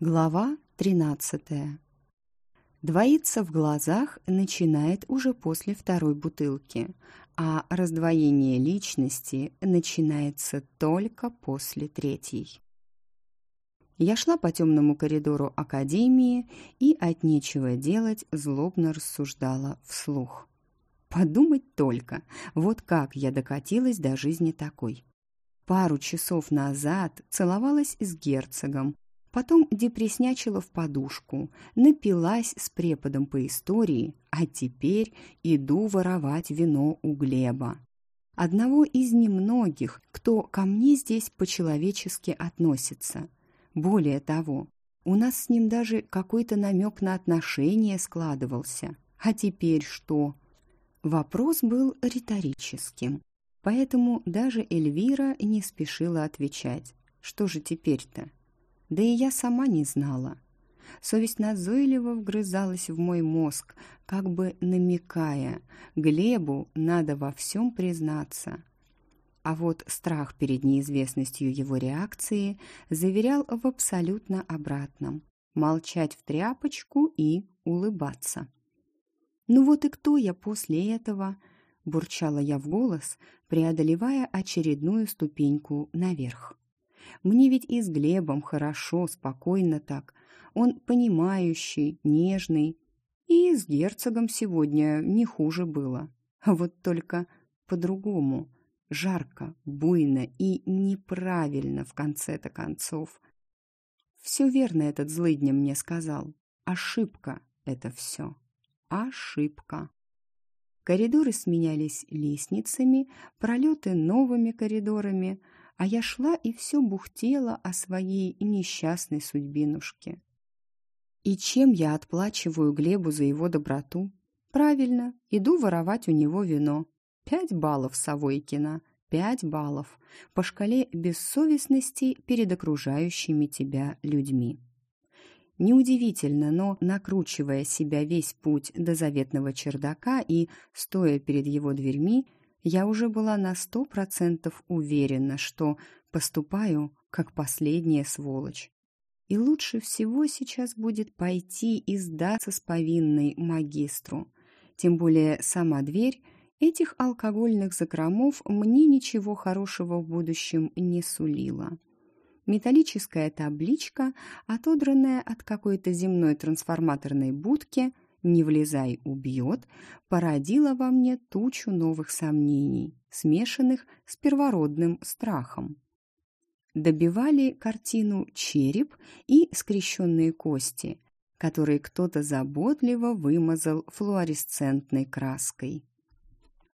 Глава 13. Двоиться в глазах начинает уже после второй бутылки, а раздвоение личности начинается только после третьей. Я шла по темному коридору академии и от нечего делать злобно рассуждала вслух. Подумать только, вот как я докатилась до жизни такой. Пару часов назад целовалась с герцогом, Потом депреснячила в подушку, напилась с преподом по истории, а теперь иду воровать вино у Глеба. Одного из немногих, кто ко мне здесь по-человечески относится. Более того, у нас с ним даже какой-то намек на отношения складывался. А теперь что? Вопрос был риторическим, поэтому даже Эльвира не спешила отвечать. Что же теперь-то? Да и я сама не знала. Совесть назойливо вгрызалась в мой мозг, как бы намекая, Глебу надо во всем признаться. А вот страх перед неизвестностью его реакции заверял в абсолютно обратном – молчать в тряпочку и улыбаться. «Ну вот и кто я после этого?» – бурчала я в голос, преодолевая очередную ступеньку наверх. Мне ведь и с Глебом хорошо, спокойно так. Он понимающий, нежный. И с герцогом сегодня не хуже было. А вот только по-другому. Жарко, буйно и неправильно в конце-то концов. Все верно этот злыдня мне сказал. Ошибка это все. Ошибка. Коридоры сменялись лестницами, пролеты новыми коридорами — а я шла и все бухтела о своей несчастной судьбинушке. И чем я отплачиваю Глебу за его доброту? Правильно, иду воровать у него вино. Пять баллов Савойкина, пять баллов по шкале бессовестности перед окружающими тебя людьми. Неудивительно, но, накручивая себя весь путь до заветного чердака и, стоя перед его дверьми, я уже была на сто процентов уверена, что поступаю как последняя сволочь. И лучше всего сейчас будет пойти и сдаться с повинной магистру. Тем более сама дверь этих алкогольных закромов мне ничего хорошего в будущем не сулила. Металлическая табличка, отодранная от какой-то земной трансформаторной будки – «Не влезай, убьет», породила во мне тучу новых сомнений, смешанных с первородным страхом. Добивали картину череп и скрещенные кости, которые кто-то заботливо вымазал флуоресцентной краской.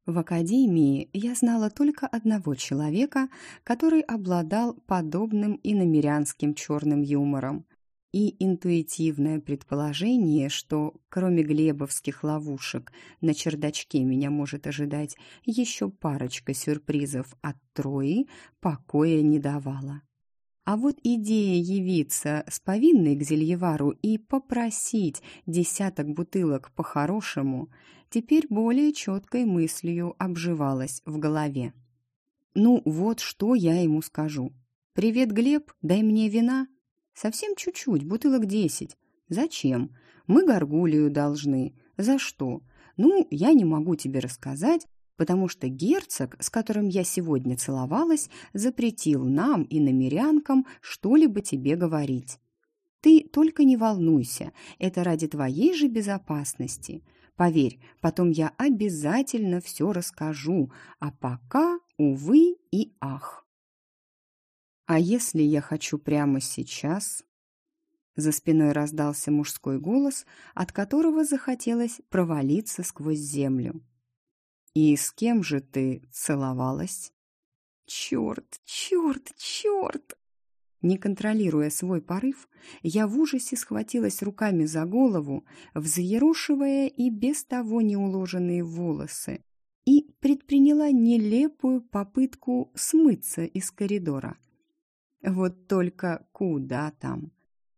В академии я знала только одного человека, который обладал подобным иномерянским черным юмором, и интуитивное предположение, что кроме глебовских ловушек на чердачке меня может ожидать еще парочка сюрпризов от Трои, покоя не давала. А вот идея явиться с повинной к Зельевару и попросить десяток бутылок по-хорошему теперь более четкой мыслью обживалась в голове. Ну вот что я ему скажу. «Привет, Глеб, дай мне вина», Совсем чуть-чуть, бутылок десять. Зачем? Мы горгулию должны. За что? Ну, я не могу тебе рассказать, потому что герцог, с которым я сегодня целовалась, запретил нам и намерянкам что-либо тебе говорить. Ты только не волнуйся, это ради твоей же безопасности. Поверь, потом я обязательно все расскажу, а пока, увы и ах. А если я хочу прямо сейчас? За спиной раздался мужской голос, от которого захотелось провалиться сквозь землю. «И с кем же ты целовалась?» «Черт, черт, черт!» Не контролируя свой порыв, я в ужасе схватилась руками за голову, взъерошивая и без того неуложенные волосы, и предприняла нелепую попытку смыться из коридора. Вот только куда там?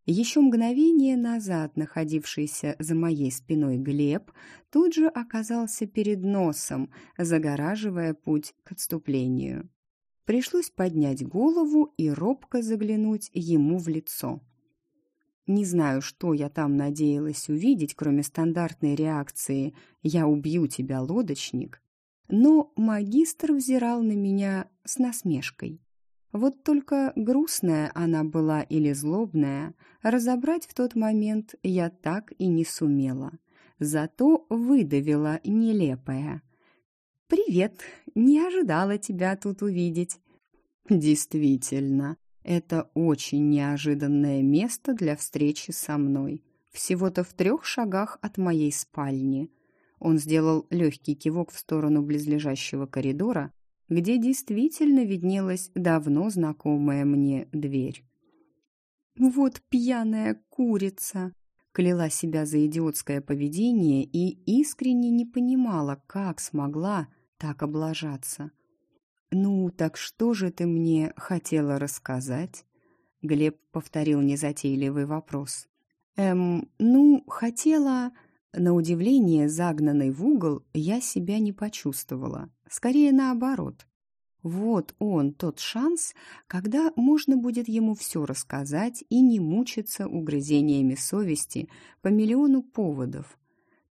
Еще мгновение назад находившийся за моей спиной Глеб тут же оказался перед носом, загораживая путь к отступлению. Пришлось поднять голову и робко заглянуть ему в лицо. Не знаю, что я там надеялась увидеть, кроме стандартной реакции «я убью тебя, лодочник», но магистр взирал на меня с насмешкой. Вот только грустная она была или злобная, разобрать в тот момент я так и не сумела. Зато выдавила нелепая. «Привет, не ожидала тебя тут увидеть». «Действительно, это очень неожиданное место для встречи со мной. Всего-то в трех шагах от моей спальни». Он сделал легкий кивок в сторону близлежащего коридора, где действительно виднелась давно знакомая мне дверь. «Вот пьяная курица!» кляла себя за идиотское поведение и искренне не понимала, как смогла так облажаться. «Ну, так что же ты мне хотела рассказать?» Глеб повторил незатейливый вопрос. «Эм, ну, хотела...» На удивление, загнанной в угол, я себя не почувствовала. Скорее наоборот. Вот он, тот шанс, когда можно будет ему все рассказать и не мучиться угрызениями совести по миллиону поводов.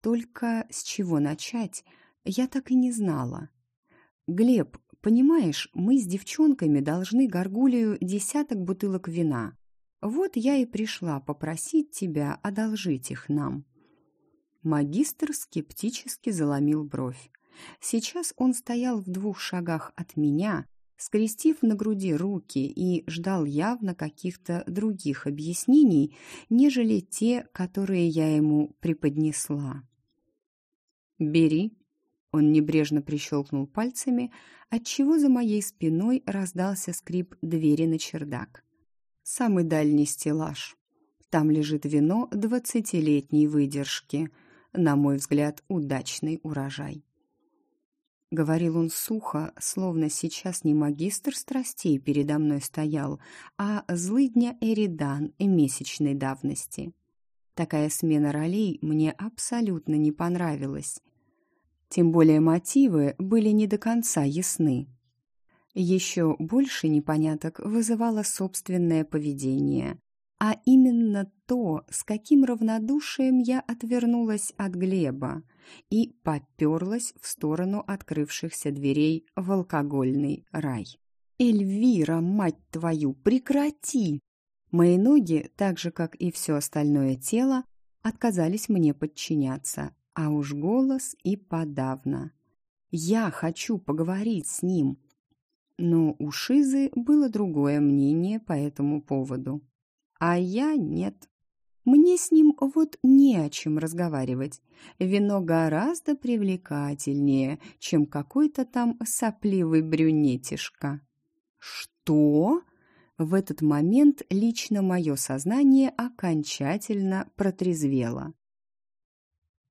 Только с чего начать, я так и не знала. «Глеб, Понимаешь, мы с девчонками должны горгулию десяток бутылок вина. Вот я и пришла попросить тебя одолжить их нам». Магистр скептически заломил бровь. Сейчас он стоял в двух шагах от меня, скрестив на груди руки и ждал явно каких-то других объяснений, нежели те, которые я ему преподнесла. «Бери», он небрежно прищелкнул пальцами, отчего за моей спиной раздался скрип двери на чердак. Самый дальний стеллаж. Там лежит вино двадцатилетней выдержки. На мой взгляд, удачный урожай. Говорил он сухо, словно сейчас не магистр страстей передо мной стоял, а злыдня Эридан и месячной давности. Такая смена ролей мне абсолютно не понравилась. Тем более мотивы были не до конца ясны. Еще больше непоняток вызывало собственное поведение, а именно то, с каким равнодушием я отвернулась от Глеба и поперлась в сторону открывшихся дверей в алкогольный рай. «Эльвира, мать твою, прекрати!» Мои ноги, так же, как и все остальное тело, отказались мне подчиняться, а уж голос и подавно. Я хочу поговорить с ним. Но у Шизы было другое мнение по этому поводу. А я нет. Мне с ним вот не о чем разговаривать. Вино гораздо привлекательнее, чем какой-то там сопливый брюнетишка. Что? В этот момент лично мое сознание окончательно протрезвело.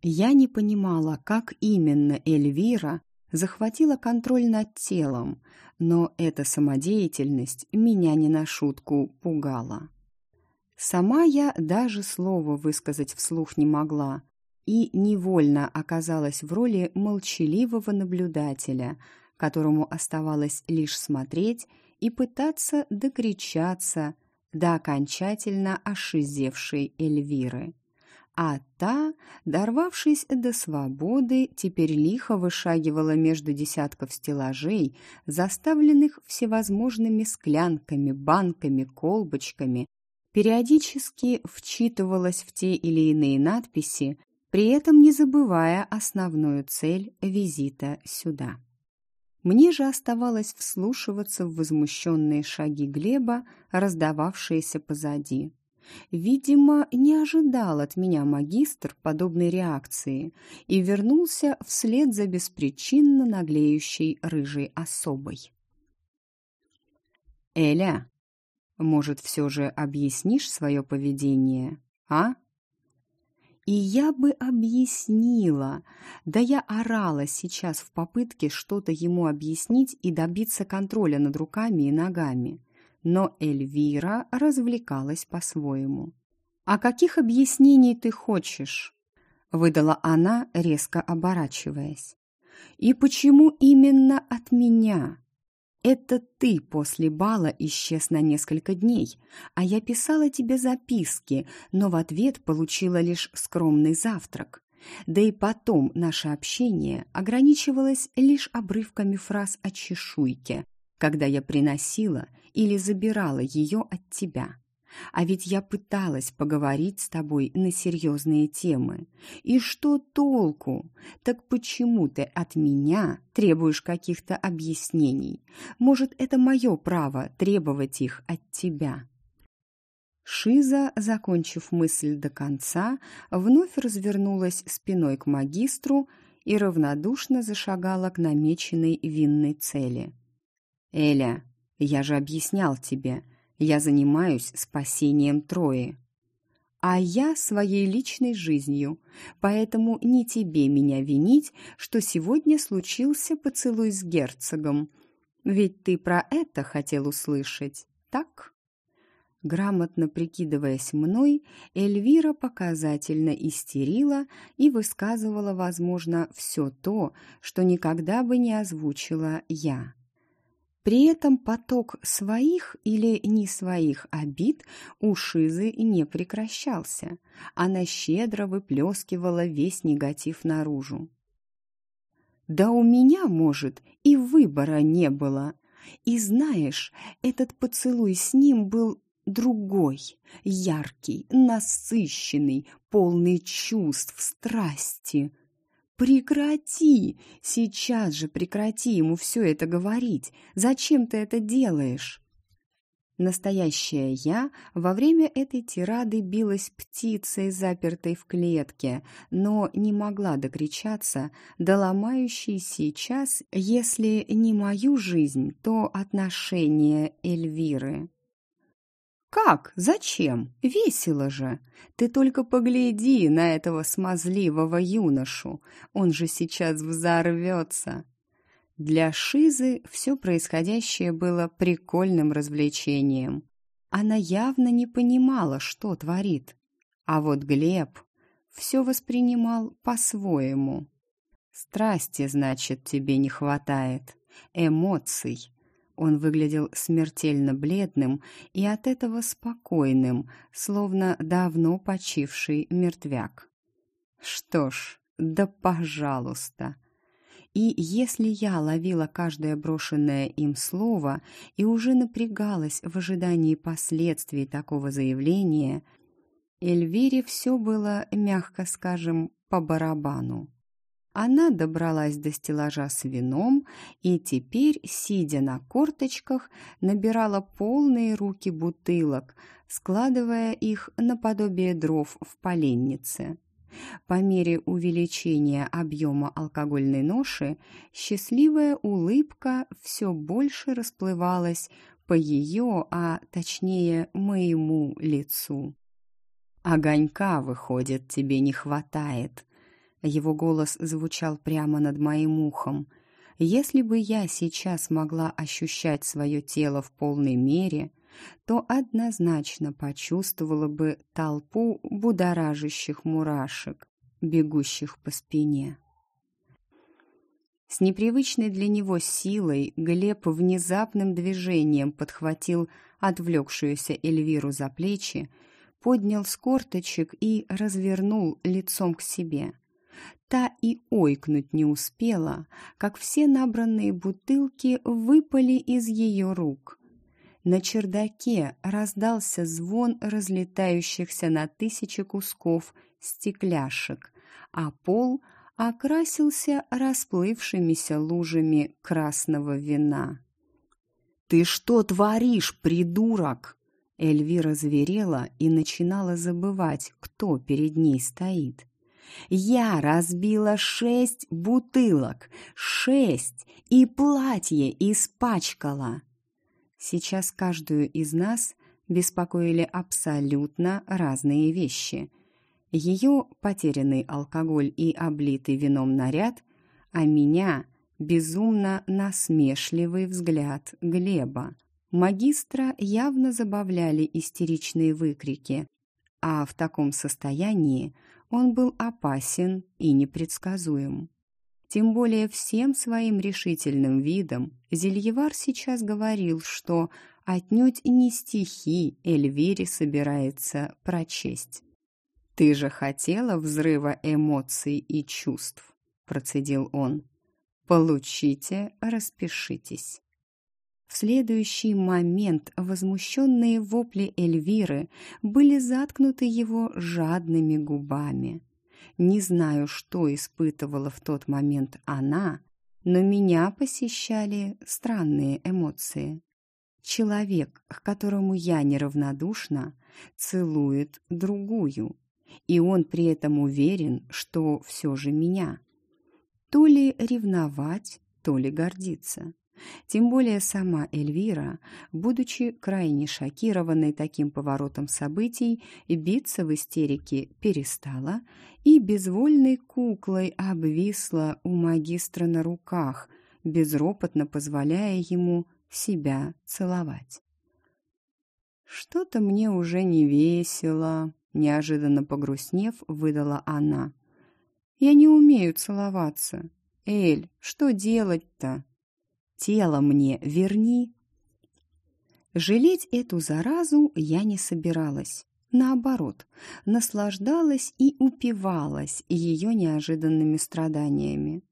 Я не понимала, как именно Эльвира захватила контроль над телом, но эта самодеятельность меня не на шутку пугала. Сама я даже слова высказать вслух не могла и невольно оказалась в роли молчаливого наблюдателя, которому оставалось лишь смотреть и пытаться докричаться до окончательно ошизевшей Эльвиры. А та, дорвавшись до свободы, теперь лихо вышагивала между десятков стеллажей, заставленных всевозможными склянками, банками, колбочками, периодически вчитывалась в те или иные надписи, при этом не забывая основную цель визита сюда. Мне же оставалось вслушиваться в возмущенные шаги Глеба, раздававшиеся позади. Видимо, не ожидал от меня магистр подобной реакции и вернулся вслед за беспричинно наглеющей рыжей особой. «Эля, может, все же объяснишь свое поведение, а?» И я бы объяснила. Да я орала сейчас в попытке что-то ему объяснить и добиться контроля над руками и ногами но Эльвира развлекалась по-своему. «А каких объяснений ты хочешь?» — выдала она, резко оборачиваясь. «И почему именно от меня?» Это ты после бала исчез на несколько дней, а я писала тебе записки, но в ответ получила лишь скромный завтрак. Да и потом наше общение ограничивалось лишь обрывками фраз о чешуйке, когда я приносила или забирала ее от тебя. А ведь я пыталась поговорить с тобой на серьезные темы. И что толку? Так почему ты от меня требуешь каких-то объяснений? Может, это мое право требовать их от тебя?» Шиза, закончив мысль до конца, вновь развернулась спиной к магистру и равнодушно зашагала к намеченной винной цели. «Эля, я же объяснял тебе, я занимаюсь спасением Трои. А я своей личной жизнью, поэтому не тебе меня винить, что сегодня случился поцелуй с герцогом. Ведь ты про это хотел услышать, так?» Грамотно прикидываясь мной, Эльвира показательно истерила и высказывала, возможно, все то, что никогда бы не озвучила я. При этом поток своих или не своих обид у Шизы не прекращался. Она щедро выплескивала весь негатив наружу. «Да у меня, может, и выбора не было. И знаешь, этот поцелуй с ним был другой, яркий, насыщенный, полный чувств, страсти. «Прекрати! Сейчас же прекрати ему все это говорить! Зачем ты это делаешь?» Настоящая я во время этой тирады билась птицей, запертой в клетке, но не могла докричаться до ломающей сейчас, если не мою жизнь, то отношение Эльвиры. «Как? Зачем? Весело же! Ты только погляди на этого смазливого юношу! Он же сейчас взорвется!» Для Шизы все происходящее было прикольным развлечением. Она явно не понимала, что творит. А вот Глеб все воспринимал по-своему. «Страсти, значит, тебе не хватает, эмоций, он выглядел смертельно бледным и от этого спокойным, словно давно почивший мертвяк. Что ж, да пожалуйста. И если я ловила каждое брошенное им слово и уже напрягалась в ожидании последствий такого заявления, Эльвире все было, мягко скажем, по барабану. Она добралась до стеллажа с вином и теперь, сидя на корточках, набирала полные руки бутылок, складывая их наподобие дров в поленнице. По мере увеличения объема алкогольной ноши счастливая улыбка все больше расплывалась по ее, а точнее моему лицу. «Огонька, выходит, тебе не хватает», его голос звучал прямо над моим ухом. Если бы я сейчас могла ощущать свое тело в полной мере, то однозначно почувствовала бы толпу будоражащих мурашек, бегущих по спине. С непривычной для него силой Глеб внезапным движением подхватил отвлекшуюся Эльвиру за плечи, поднял с корточек и развернул лицом к себе. Та и ойкнуть не успела, как все набранные бутылки выпали из ее рук. На чердаке раздался звон разлетающихся на тысячи кусков стекляшек, а пол окрасился расплывшимися лужами красного вина. «Ты что творишь, придурок?» Эльвира зверела и начинала забывать, кто перед ней стоит. Я разбила шесть бутылок, шесть, и платье испачкала. Сейчас каждую из нас беспокоили абсолютно разные вещи. Ее потерянный алкоголь и облитый вином наряд, а меня безумно насмешливый взгляд Глеба. Магистра явно забавляли истеричные выкрики, а в таком состоянии он был опасен и непредсказуем. Тем более всем своим решительным видом Зельевар сейчас говорил, что отнюдь не стихи Эльвире собирается прочесть. «Ты же хотела взрыва эмоций и чувств», — процедил он. «Получите, распишитесь». В следующий момент возмущенные вопли Эльвиры были заткнуты его жадными губами. Не знаю, что испытывала в тот момент она, но меня посещали странные эмоции. Человек, к которому я неравнодушна, целует другую, и он при этом уверен, что все же меня. То ли ревновать, то ли гордиться. Тем более сама Эльвира, будучи крайне шокированной таким поворотом событий, биться в истерике перестала и безвольной куклой обвисла у магистра на руках, безропотно позволяя ему себя целовать. «Что-то мне уже не весело», — неожиданно погрустнев, выдала она. «Я не умею целоваться. Эль, что делать-то?» «Тело мне верни». Жалеть эту заразу я не собиралась. Наоборот, наслаждалась и упивалась ее неожиданными страданиями.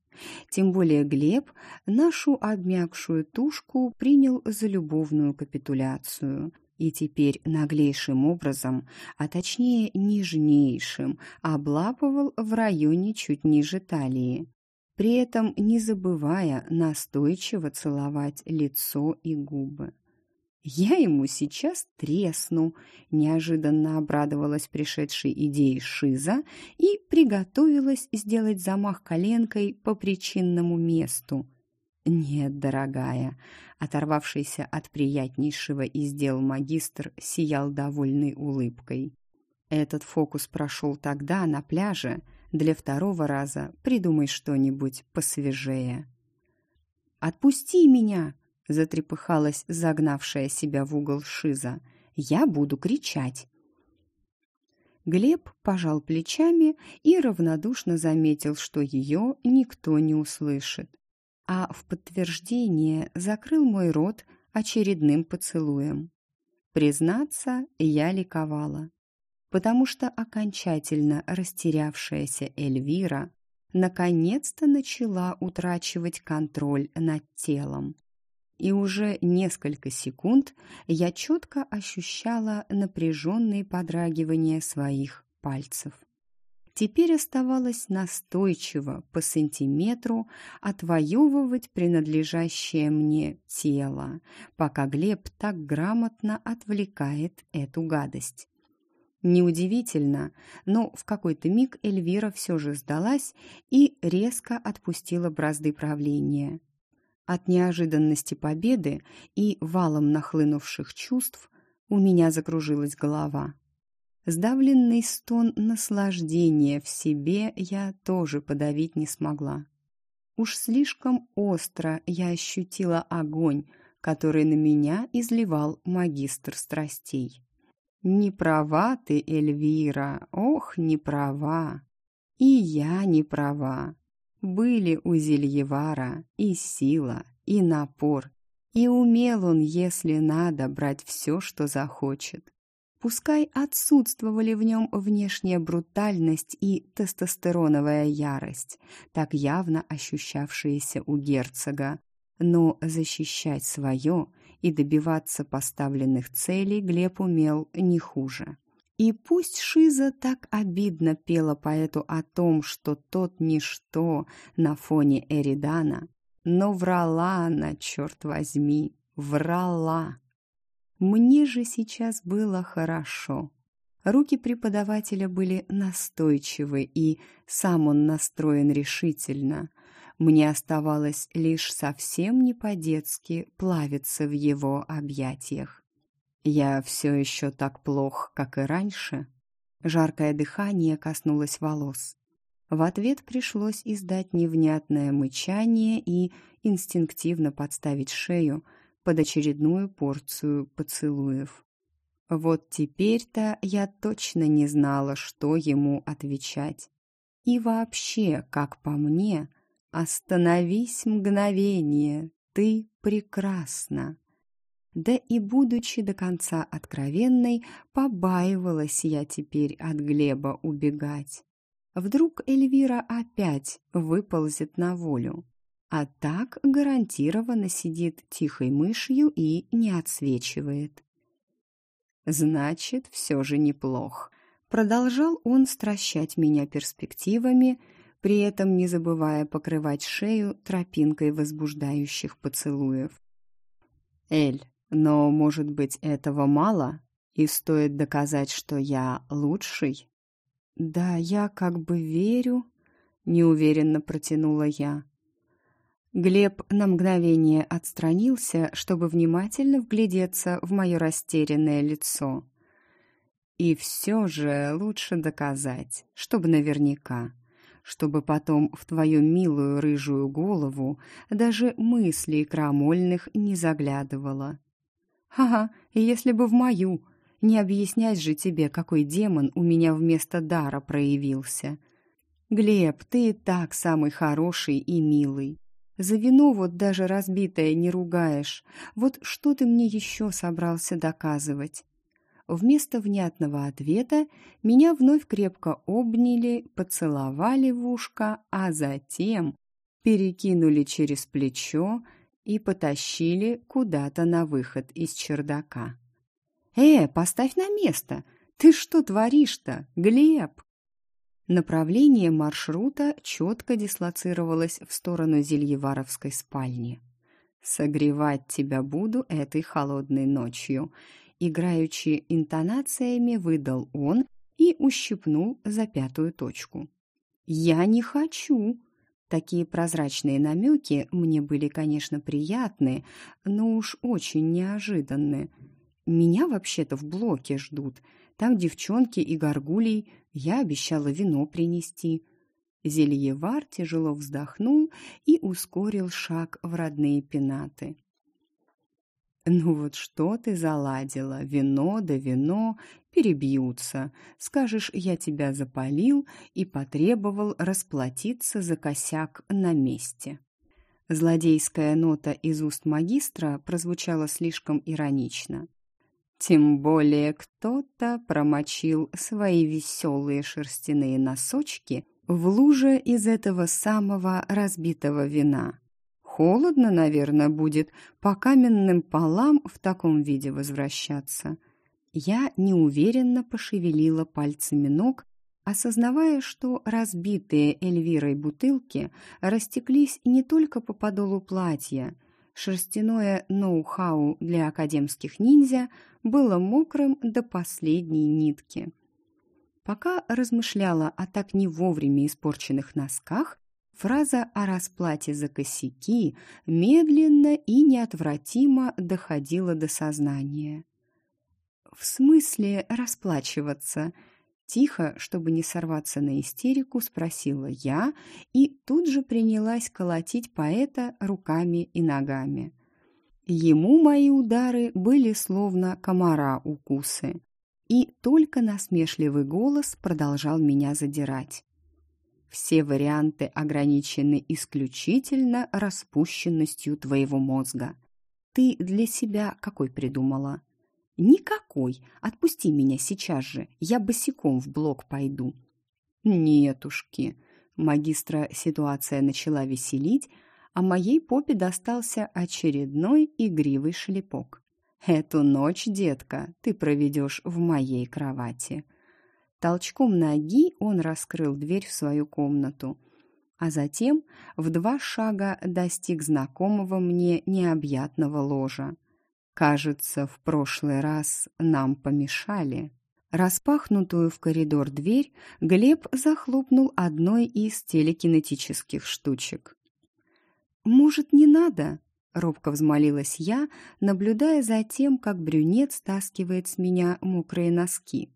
Тем более Глеб нашу обмякшую тушку принял за любовную капитуляцию и теперь наглейшим образом, а точнее нежнейшим, облапывал в районе чуть ниже талии, при этом не забывая настойчиво целовать лицо и губы. «Я ему сейчас тресну», — неожиданно обрадовалась пришедшей идее Шиза и приготовилась сделать замах коленкой по причинному месту. «Нет, дорогая», — оторвавшийся от приятнейшего из дел магистр сиял довольной улыбкой. «Этот фокус прошел тогда на пляже. Для второго раза придумай что-нибудь посвежее». «Отпусти меня!» затрепыхалась загнавшая себя в угол Шиза. «Я буду кричать!» Глеб пожал плечами и равнодушно заметил, что ее никто не услышит. А в подтверждение закрыл мой рот очередным поцелуем. Признаться, я ликовала, потому что окончательно растерявшаяся Эльвира наконец-то начала утрачивать контроль над телом и уже несколько секунд я четко ощущала напряженные подрагивания своих пальцев. Теперь оставалось настойчиво по сантиметру отвоевывать принадлежащее мне тело, пока Глеб так грамотно отвлекает эту гадость. Неудивительно, но в какой-то миг Эльвира все же сдалась и резко отпустила бразды правления. От неожиданности победы и валом нахлынувших чувств у меня закружилась голова. Сдавленный стон наслаждения в себе я тоже подавить не смогла. Уж слишком остро я ощутила огонь, который на меня изливал магистр страстей. «Не права ты, Эльвира, ох, не права!» «И я не права. Были у Зельевара и сила, и напор, и умел он, если надо, брать все, что захочет. Пускай отсутствовали в нем внешняя брутальность и тестостероновая ярость, так явно ощущавшиеся у герцога, но защищать свое и добиваться поставленных целей Глеб умел не хуже. И пусть Шиза так обидно пела поэту о том, что тот ничто на фоне Эридана, но врала она, черт возьми, врала. Мне же сейчас было хорошо. Руки преподавателя были настойчивы, и сам он настроен решительно. Мне оставалось лишь совсем не по-детски плавиться в его объятиях. Я все еще так плох, как и раньше. Жаркое дыхание коснулось волос. В ответ пришлось издать невнятное мычание и инстинктивно подставить шею под очередную порцию поцелуев. Вот теперь-то я точно не знала, что ему отвечать. И вообще, как по мне, Остановись мгновение, ты прекрасна. Да и будучи до конца откровенной, побаивалась я теперь от Глеба убегать. Вдруг Эльвира опять выползет на волю, а так гарантированно сидит тихой мышью и не отсвечивает. Значит, все же неплох. Продолжал он стращать меня перспективами, при этом не забывая покрывать шею тропинкой возбуждающих поцелуев. «Эль, но, может быть, этого мало? И стоит доказать, что я лучший?» «Да, я как бы верю», — неуверенно протянула я. Глеб на мгновение отстранился, чтобы внимательно вглядеться в мое растерянное лицо. И все же лучше доказать, чтобы наверняка, чтобы потом в твою милую рыжую голову даже мыслей крамольных не заглядывало. Ага, если бы в мою, не объяснять же тебе, какой демон у меня вместо дара проявился. Глеб, ты и так самый хороший и милый. За вино вот даже разбитое не ругаешь. Вот что ты мне еще собрался доказывать? Вместо внятного ответа меня вновь крепко обняли, поцеловали в ушко, а затем перекинули через плечо и потащили куда-то на выход из чердака. «Э, поставь на место! Ты что творишь-то, Глеб?» Направление маршрута четко дислоцировалось в сторону Зельеваровской спальни. «Согревать тебя буду этой холодной ночью», играючи интонациями выдал он и ущипнул за пятую точку. «Я не хочу!» Такие прозрачные намеки мне были, конечно, приятны, но уж очень неожиданны. Меня вообще-то в блоке ждут. Там девчонки и горгулей. Я обещала вино принести. Зельевар тяжело вздохнул и ускорил шаг в родные пенаты. «Ну вот что ты заладила? Вино да вино перебьются. Скажешь, я тебя запалил и потребовал расплатиться за косяк на месте». Злодейская нота из уст магистра прозвучала слишком иронично. Тем более кто-то промочил свои веселые шерстяные носочки в луже из этого самого разбитого вина. Холодно, наверное, будет по каменным полам в таком виде возвращаться. Я неуверенно пошевелила пальцами ног, осознавая, что разбитые Эльвирой бутылки растеклись не только по подолу платья – Шерстяное ноу-хау для академских ниндзя было мокрым до последней нитки. Пока размышляла о так не вовремя испорченных носках, фраза о расплате за косяки медленно и неотвратимо доходила до сознания. «В смысле расплачиваться?» Тихо, чтобы не сорваться на истерику, спросила я и тут же принялась колотить поэта руками и ногами. Ему мои удары были словно комара укусы, и только насмешливый голос продолжал меня задирать. Все варианты ограничены исключительно распущенностью твоего мозга. Ты для себя какой придумала? «Никакой! Отпусти меня сейчас же! Я босиком в блок пойду!» «Нетушки!» Магистра ситуация начала веселить, а моей попе достался очередной игривый шлепок. «Эту ночь, детка, ты проведешь в моей кровати!» Толчком ноги он раскрыл дверь в свою комнату, а затем в два шага достиг знакомого мне необъятного ложа. Кажется, в прошлый раз нам помешали. Распахнутую в коридор дверь Глеб захлопнул одной из телекинетических штучек. «Может, не надо?» — робко взмолилась я, наблюдая за тем, как брюнет стаскивает с меня мокрые носки.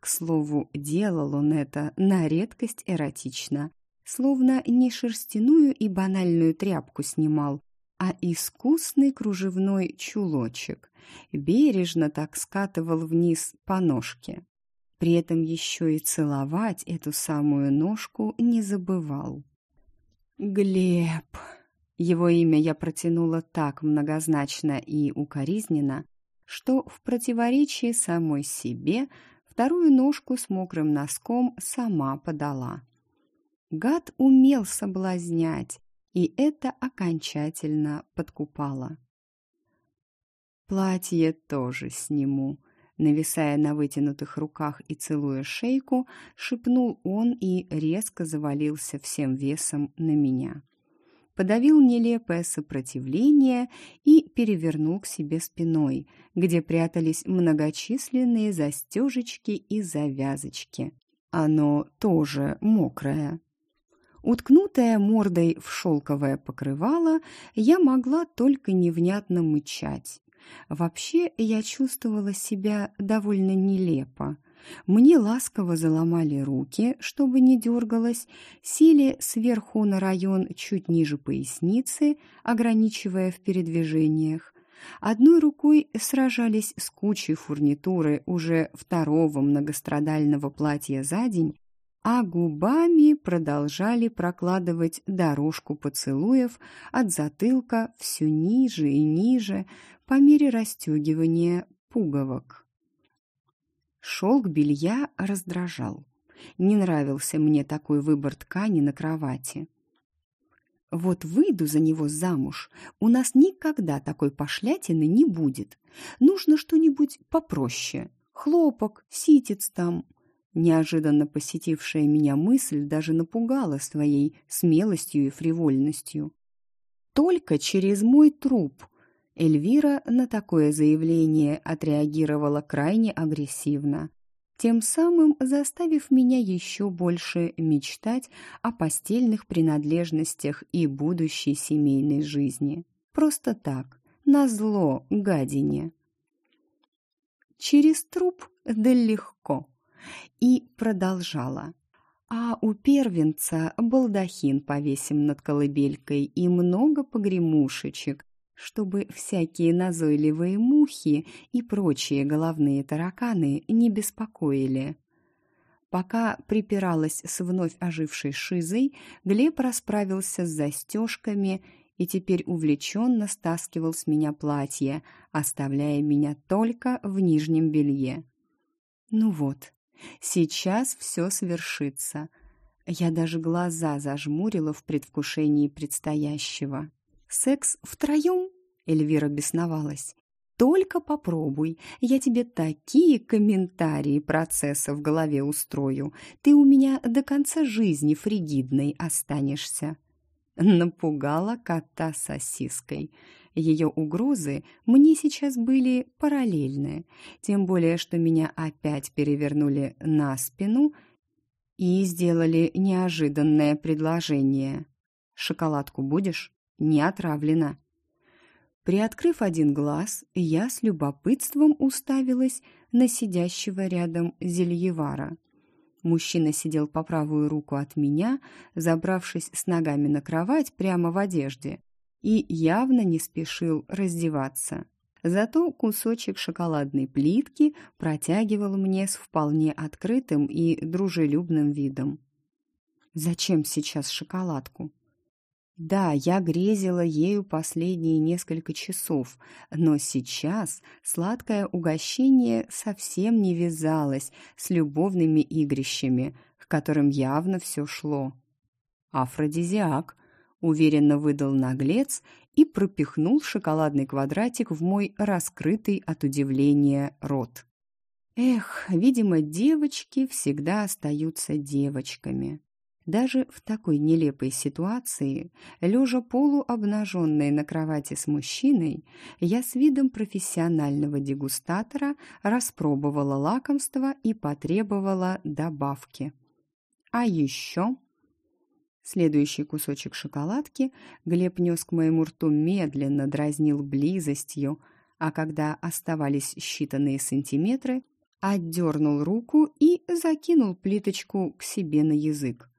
К слову, делал он это на редкость эротично, словно не шерстяную и банальную тряпку снимал, а искусный кружевной чулочек. Бережно так скатывал вниз по ножке. При этом еще и целовать эту самую ножку не забывал. Глеб. Его имя я протянула так многозначно и укоризненно, что в противоречии самой себе вторую ножку с мокрым носком сама подала. Гад умел соблазнять, и это окончательно подкупало. Платье тоже сниму. Нависая на вытянутых руках и целуя шейку, шепнул он и резко завалился всем весом на меня. Подавил нелепое сопротивление и перевернул к себе спиной, где прятались многочисленные застежечки и завязочки. Оно тоже мокрое. Уткнутая мордой в шелковое покрывало, я могла только невнятно мычать. Вообще, я чувствовала себя довольно нелепо. Мне ласково заломали руки, чтобы не дергалась, сели сверху на район чуть ниже поясницы, ограничивая в передвижениях. Одной рукой сражались с кучей фурнитуры уже второго многострадального платья за день, а губами продолжали прокладывать дорожку поцелуев от затылка все ниже и ниже по мере расстегивания пуговок. Шелк белья раздражал. Не нравился мне такой выбор ткани на кровати. Вот выйду за него замуж, у нас никогда такой пошлятины не будет. Нужно что-нибудь попроще. Хлопок, ситец там – Неожиданно посетившая меня мысль даже напугала своей смелостью и фривольностью. «Только через мой труп!» Эльвира на такое заявление отреагировала крайне агрессивно, тем самым заставив меня еще больше мечтать о постельных принадлежностях и будущей семейной жизни. Просто так, назло гадине. Через труп да легко и продолжала. А у первенца балдахин повесим над колыбелькой и много погремушечек, чтобы всякие назойливые мухи и прочие головные тараканы не беспокоили. Пока припиралась с вновь ожившей шизой, Глеб расправился с застежками и теперь увлеченно стаскивал с меня платье, оставляя меня только в нижнем белье. Ну вот, Сейчас все свершится. Я даже глаза зажмурила в предвкушении предстоящего. «Секс втроем?» — Эльвира бесновалась. «Только попробуй, я тебе такие комментарии процесса в голове устрою. Ты у меня до конца жизни фригидной останешься». Напугала кота сосиской. Ее угрозы мне сейчас были параллельны, тем более, что меня опять перевернули на спину и сделали неожиданное предложение. «Шоколадку будешь? Не отравлена». Приоткрыв один глаз, я с любопытством уставилась на сидящего рядом зельевара. Мужчина сидел по правую руку от меня, забравшись с ногами на кровать прямо в одежде и явно не спешил раздеваться. Зато кусочек шоколадной плитки протягивал мне с вполне открытым и дружелюбным видом. «Зачем сейчас шоколадку?» Да, я грезила ею последние несколько часов, но сейчас сладкое угощение совсем не вязалось с любовными игрищами, к которым явно все шло. Афродизиак, уверенно выдал наглец и пропихнул шоколадный квадратик в мой раскрытый от удивления рот. Эх, видимо, девочки всегда остаются девочками. Даже в такой нелепой ситуации, лежа полуобнаженной на кровати с мужчиной, я с видом профессионального дегустатора распробовала лакомство и потребовала добавки. А еще Следующий кусочек шоколадки Глеб нес к моему рту медленно, дразнил близостью, а когда оставались считанные сантиметры, отдернул руку и закинул плиточку к себе на язык.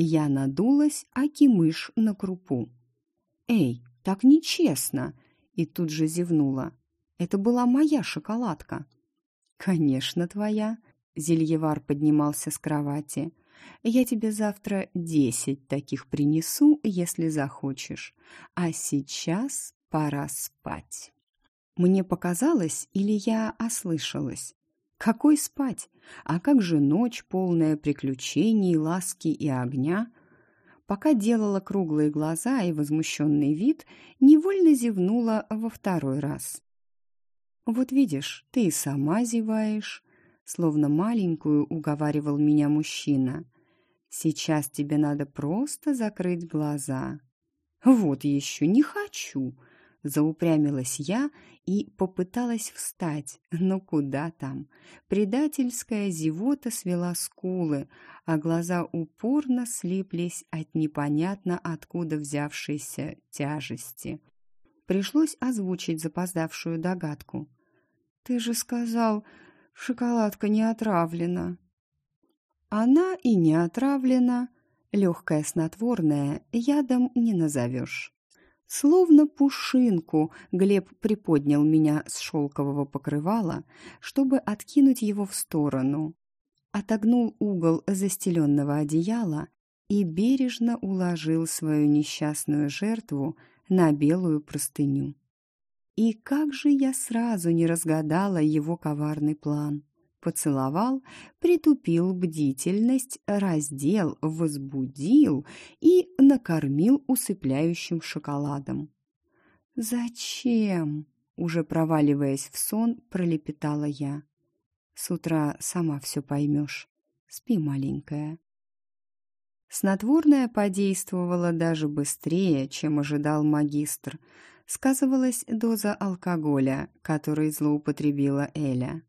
Я надулась, аки мышь на крупу. «Эй, так нечестно!» И тут же зевнула. «Это была моя шоколадка». «Конечно, твоя!» Зельевар поднимался с кровати – Я тебе завтра десять таких принесу, если захочешь. А сейчас пора спать». Мне показалось, или я ослышалась? Какой спать? А как же ночь, полная приключений, ласки и огня? Пока делала круглые глаза и возмущенный вид, невольно зевнула во второй раз. «Вот видишь, ты и сама зеваешь», — словно маленькую уговаривал меня мужчина. «Сейчас тебе надо просто закрыть глаза». «Вот еще не хочу», Заупрямилась я и попыталась встать, но куда там? Предательская зевота свела скулы, а глаза упорно слиплись от непонятно откуда взявшейся тяжести. Пришлось озвучить запоздавшую догадку. «Ты же сказал, шоколадка не отравлена». «Она и не отравлена», легкая снотворная ядом не назовешь. Словно пушинку Глеб приподнял меня с шелкового покрывала, чтобы откинуть его в сторону. Отогнул угол застеленного одеяла и бережно уложил свою несчастную жертву на белую простыню. И как же я сразу не разгадала его коварный план поцеловал, притупил бдительность, раздел, возбудил и накормил усыпляющим шоколадом. «Зачем?» — уже проваливаясь в сон, пролепетала я. «С утра сама все поймешь. Спи, маленькая». Снотворное подействовало даже быстрее, чем ожидал магистр. Сказывалась доза алкоголя, которой злоупотребила Эля.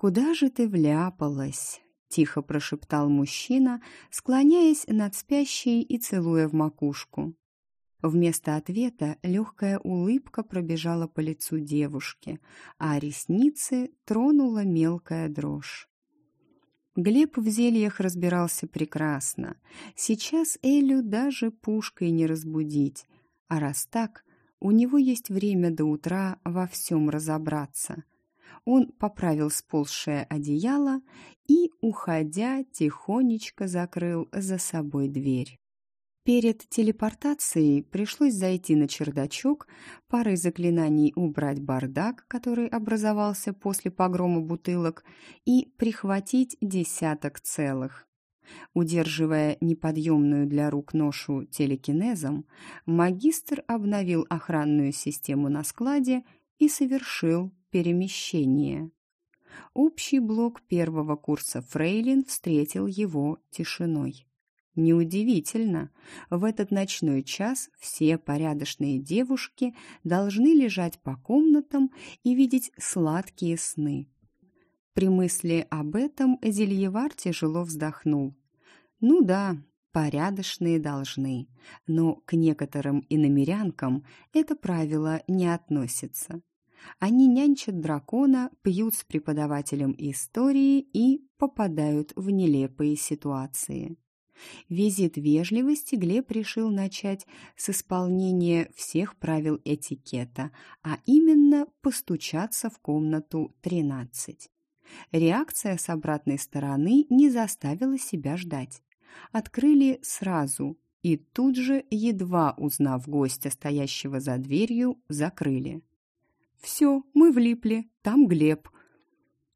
«Куда же ты вляпалась?» — тихо прошептал мужчина, склоняясь над спящей и целуя в макушку. Вместо ответа легкая улыбка пробежала по лицу девушки, а ресницы тронула мелкая дрожь. Глеб в зельях разбирался прекрасно. Сейчас Элю даже пушкой не разбудить. А раз так, у него есть время до утра во всем разобраться он поправил сползшее одеяло и, уходя, тихонечко закрыл за собой дверь. Перед телепортацией пришлось зайти на чердачок, парой заклинаний убрать бардак, который образовался после погрома бутылок, и прихватить десяток целых. Удерживая неподъемную для рук ношу телекинезом, магистр обновил охранную систему на складе и совершил перемещение. Общий блок первого курса Фрейлин встретил его тишиной. Неудивительно, в этот ночной час все порядочные девушки должны лежать по комнатам и видеть сладкие сны. При мысли об этом Зельевар тяжело вздохнул. Ну да, порядочные должны, но к некоторым иномерянкам это правило не относится. Они нянчат дракона, пьют с преподавателем истории и попадают в нелепые ситуации. Визит вежливости Глеб решил начать с исполнения всех правил этикета, а именно постучаться в комнату 13. Реакция с обратной стороны не заставила себя ждать. Открыли сразу и тут же, едва узнав гостя, стоящего за дверью, закрыли. «Все, мы влипли, там Глеб».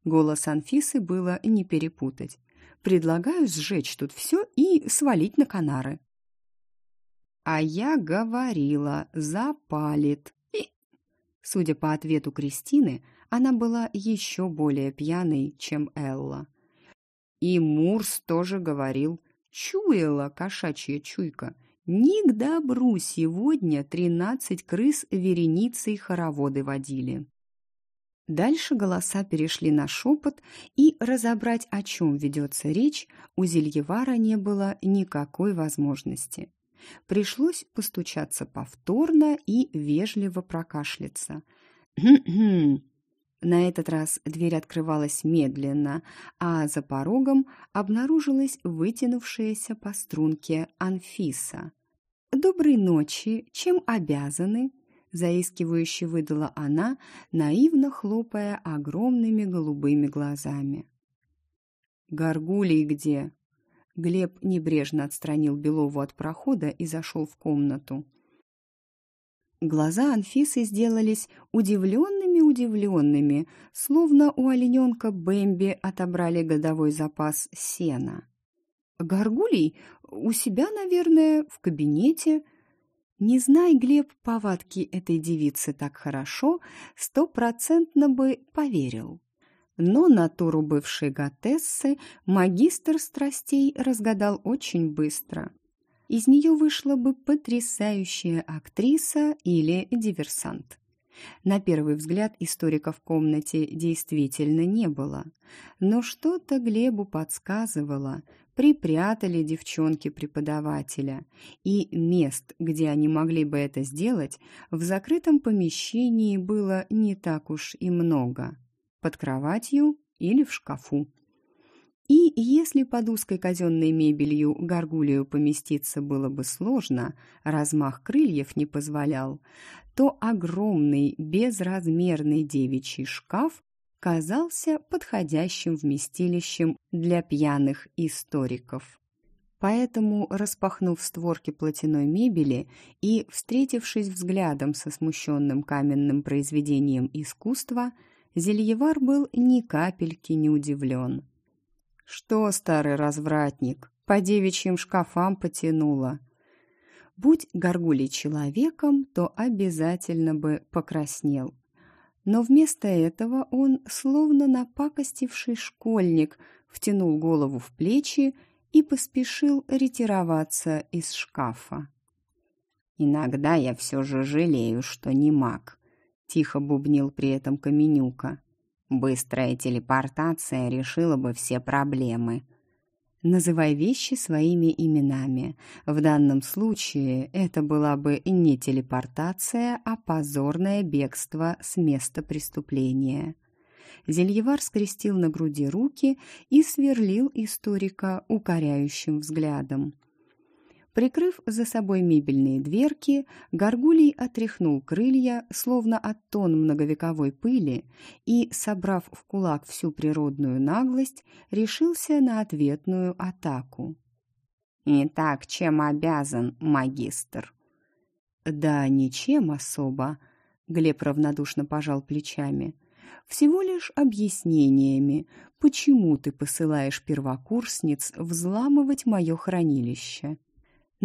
Голос Анфисы было не перепутать. «Предлагаю сжечь тут все и свалить на Канары». «А я говорила, запалит». И... Судя по ответу Кристины, она была еще более пьяной, чем Элла. И Мурс тоже говорил, чуяла кошачья чуйка, ни к добру сегодня тринадцать крыс вереницей хороводы водили. Дальше голоса перешли на шепот, и разобрать, о чем ведется речь, у Зельевара не было никакой возможности. Пришлось постучаться повторно и вежливо прокашляться. На этот раз дверь открывалась медленно, а за порогом обнаружилась вытянувшаяся по струнке Анфиса. «Доброй ночи! Чем обязаны?» заискивающе выдала она, наивно хлопая огромными голубыми глазами. Горгулий где?» Глеб небрежно отстранил Белову от прохода и зашел в комнату. Глаза Анфисы сделались удивленными-удивленными, словно у олененка Бэмби отобрали годовой запас сена. «Горгулий? У себя, наверное, в кабинете?» Не знай, Глеб, повадки этой девицы так хорошо, стопроцентно бы поверил. Но натуру бывшей готессы магистр страстей разгадал очень быстро. Из нее вышла бы потрясающая актриса или диверсант. На первый взгляд историка в комнате действительно не было, но что-то Глебу подсказывало, припрятали девчонки преподавателя, и мест, где они могли бы это сделать, в закрытом помещении было не так уж и много. Под кроватью или в шкафу. И если под узкой казенной мебелью горгулью поместиться было бы сложно, размах крыльев не позволял, то огромный безразмерный девичий шкаф казался подходящим вместилищем для пьяных историков. Поэтому, распахнув створки платяной мебели и встретившись взглядом со смущенным каменным произведением искусства, Зельевар был ни капельки не удивлен. «Что, старый развратник, по девичьим шкафам потянуло?» Будь Горгулий человеком, то обязательно бы покраснел. Но вместо этого он, словно напакостивший школьник, втянул голову в плечи и поспешил ретироваться из шкафа. «Иногда я все же жалею, что не маг», — тихо бубнил при этом Каменюка. «Быстрая телепортация решила бы все проблемы». Называй вещи своими именами. В данном случае это была бы не телепортация, а позорное бегство с места преступления. Зельевар скрестил на груди руки и сверлил историка укоряющим взглядом. Прикрыв за собой мебельные дверки, Горгулий отряхнул крылья, словно от тон многовековой пыли, и, собрав в кулак всю природную наглость, решился на ответную атаку. «Итак, чем обязан магистр?» «Да ничем особо», — Глеб равнодушно пожал плечами. «Всего лишь объяснениями, почему ты посылаешь первокурсниц взламывать мое хранилище».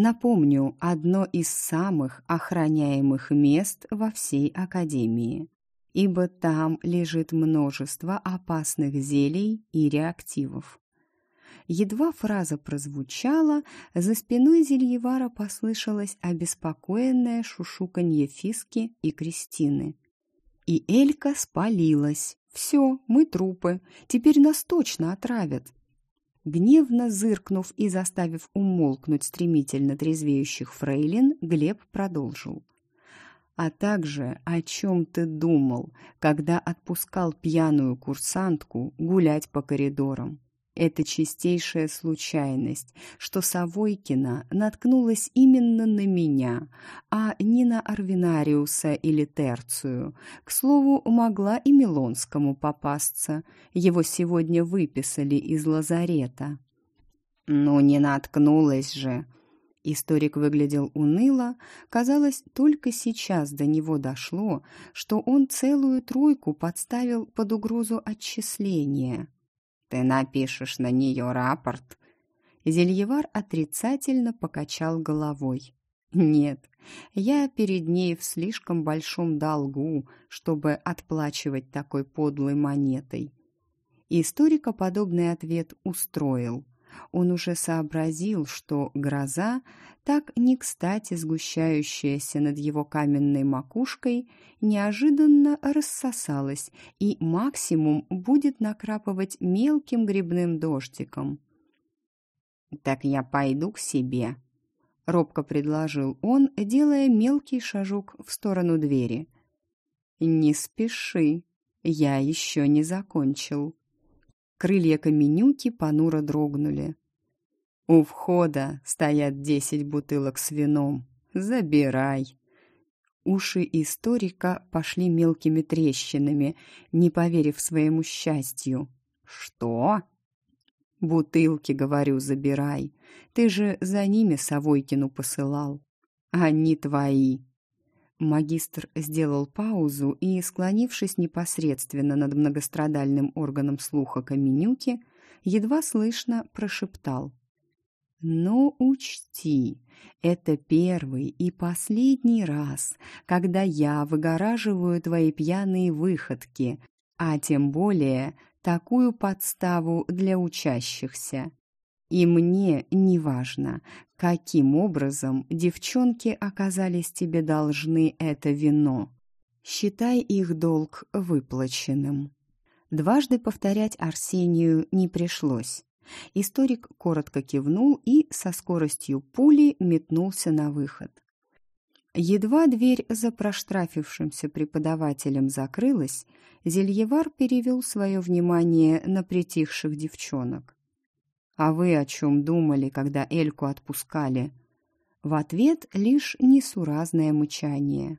Напомню, одно из самых охраняемых мест во всей Академии, ибо там лежит множество опасных зелий и реактивов. Едва фраза прозвучала, за спиной Зельевара послышалось обеспокоенное шушуканье Фиски и Кристины. И Элька спалилась. «Все, мы трупы. Теперь нас точно отравят. Гневно зыркнув и заставив умолкнуть стремительно трезвеющих фрейлин, Глеб продолжил. «А также о чем ты думал, когда отпускал пьяную курсантку гулять по коридорам? Это чистейшая случайность, что Савойкина наткнулась именно на меня, а не на Арвинариуса или Терцию. К слову, могла и Милонскому попасться. Его сегодня выписали из лазарета. «Ну, не наткнулась же!» Историк выглядел уныло. Казалось, только сейчас до него дошло, что он целую тройку подставил под угрозу отчисления. Ты напишешь на нее рапорт?» Зельевар отрицательно покачал головой. «Нет, я перед ней в слишком большом долгу, чтобы отплачивать такой подлой монетой». Историка подобный ответ устроил. Он уже сообразил, что гроза, так не кстати сгущающаяся над его каменной макушкой, неожиданно рассосалась и максимум будет накрапывать мелким грибным дождиком. «Так я пойду к себе», — робко предложил он, делая мелкий шажок в сторону двери. «Не спеши, я еще не закончил». Крылья каменюки понуро дрогнули. У входа стоят десять бутылок с вином. Забирай. Уши историка пошли мелкими трещинами, не поверив своему счастью. Что? Бутылки, говорю, забирай. Ты же за ними Савойкину посылал. Они твои. Магистр сделал паузу и, склонившись непосредственно над многострадальным органом слуха Каменюки, едва слышно прошептал. «Но учти, это первый и последний раз, когда я выгораживаю твои пьяные выходки, а тем более такую подставу для учащихся. И мне не важно, каким образом девчонки оказались тебе должны это вино. Считай их долг выплаченным. Дважды повторять Арсению не пришлось. Историк коротко кивнул и со скоростью пули метнулся на выход. Едва дверь за проштрафившимся преподавателем закрылась, Зельевар перевел свое внимание на притихших девчонок. «А вы о чем думали, когда Эльку отпускали?» В ответ лишь несуразное мычание.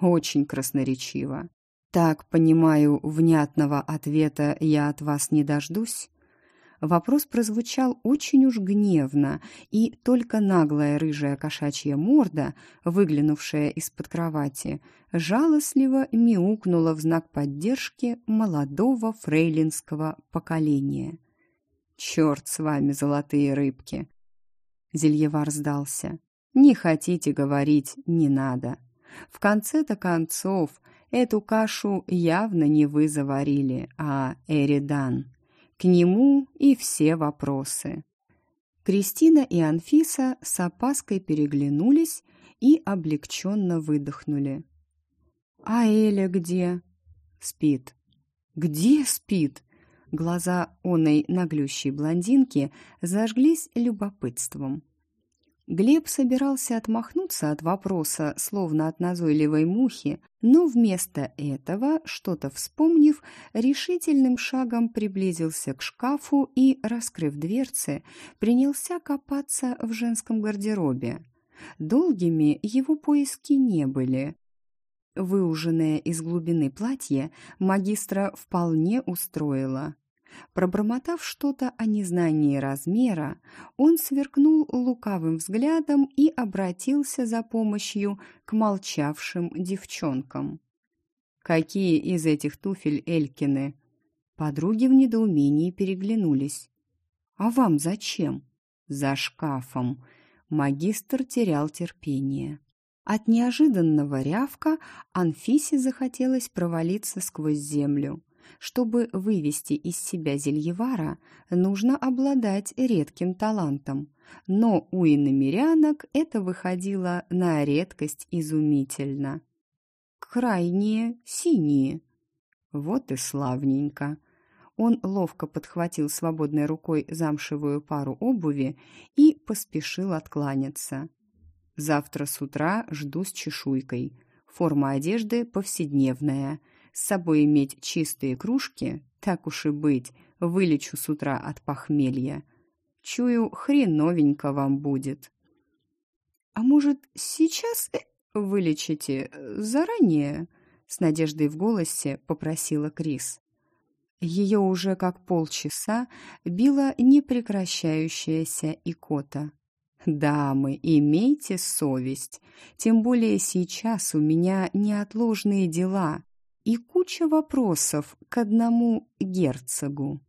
«Очень красноречиво. Так, понимаю, внятного ответа я от вас не дождусь?» Вопрос прозвучал очень уж гневно, и только наглая рыжая кошачья морда, выглянувшая из-под кровати, жалостливо мяукнула в знак поддержки молодого фрейлинского поколения. «Черт с вами, золотые рыбки!» Зельевар сдался. «Не хотите говорить, не надо. В конце-то концов, эту кашу явно не вы заварили, а Эридан». К нему и все вопросы. Кристина и Анфиса с опаской переглянулись и облегченно выдохнули. «А Эля где?» «Спит». «Где спит?» Глаза оной наглющей блондинки зажглись любопытством. Глеб собирался отмахнуться от вопроса, словно от назойливой мухи, но вместо этого, что-то вспомнив, решительным шагом приблизился к шкафу и, раскрыв дверцы, принялся копаться в женском гардеробе. Долгими его поиски не были. Выуженное из глубины платье магистра вполне устроило. Пробормотав что-то о незнании размера, он сверкнул лукавым взглядом и обратился за помощью к молчавшим девчонкам. «Какие из этих туфель Элькины?» Подруги в недоумении переглянулись. «А вам зачем?» «За шкафом». Магистр терял терпение. От неожиданного рявка Анфисе захотелось провалиться сквозь землю. Чтобы вывести из себя Зельевара, нужно обладать редким талантом. Но у иномерянок это выходило на редкость изумительно. Крайние синие. Вот и славненько. Он ловко подхватил свободной рукой замшевую пару обуви и поспешил откланяться. Завтра с утра жду с чешуйкой. Форма одежды повседневная – с собой иметь чистые кружки, так уж и быть, вылечу с утра от похмелья. Чую, хреновенько вам будет. А может, сейчас э, вылечите э, заранее? С надеждой в голосе попросила Крис. Ее уже как полчаса била непрекращающаяся икота. «Дамы, имейте совесть, тем более сейчас у меня неотложные дела и куча вопросов к одному герцогу.